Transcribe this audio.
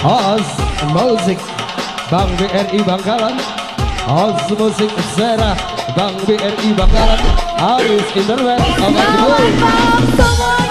House Musik Bank BRI Bangkalan. House Musik Zera Bank BRI Bangkalan. Aris internet Oke, semuanya.